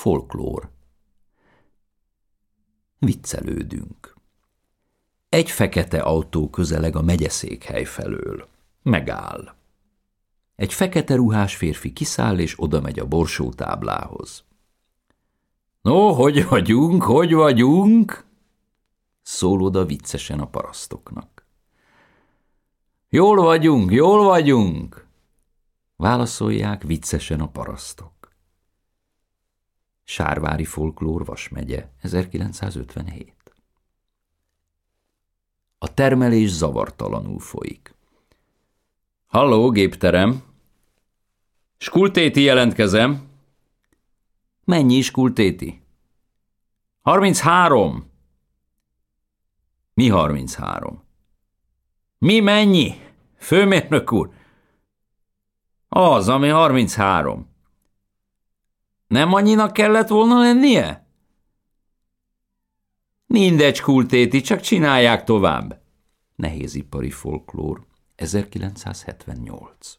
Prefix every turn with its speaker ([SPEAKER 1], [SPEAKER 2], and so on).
[SPEAKER 1] Folklór Viccelődünk. Egy fekete autó közeleg a megyeszékhely felől. Megáll. Egy fekete ruhás férfi kiszáll és oda megy a borsó táblához. No, hogy vagyunk, hogy vagyunk? Szól oda viccesen a parasztoknak. Jól vagyunk, jól vagyunk, válaszolják viccesen a parasztok. Sárvári folklór Vasmegye, 1957. A termelés zavartalanul folyik. Halló, gépterem! Skultéti jelentkezem. Mennyi skultéti? 33. Mi 33? Mi mennyi? Főmérnök úr? Az, ami 33. Nem annyinak kellett volna lennie? Mindegy, kultéti, csak csinálják tovább. Nehézipari folklór, 1978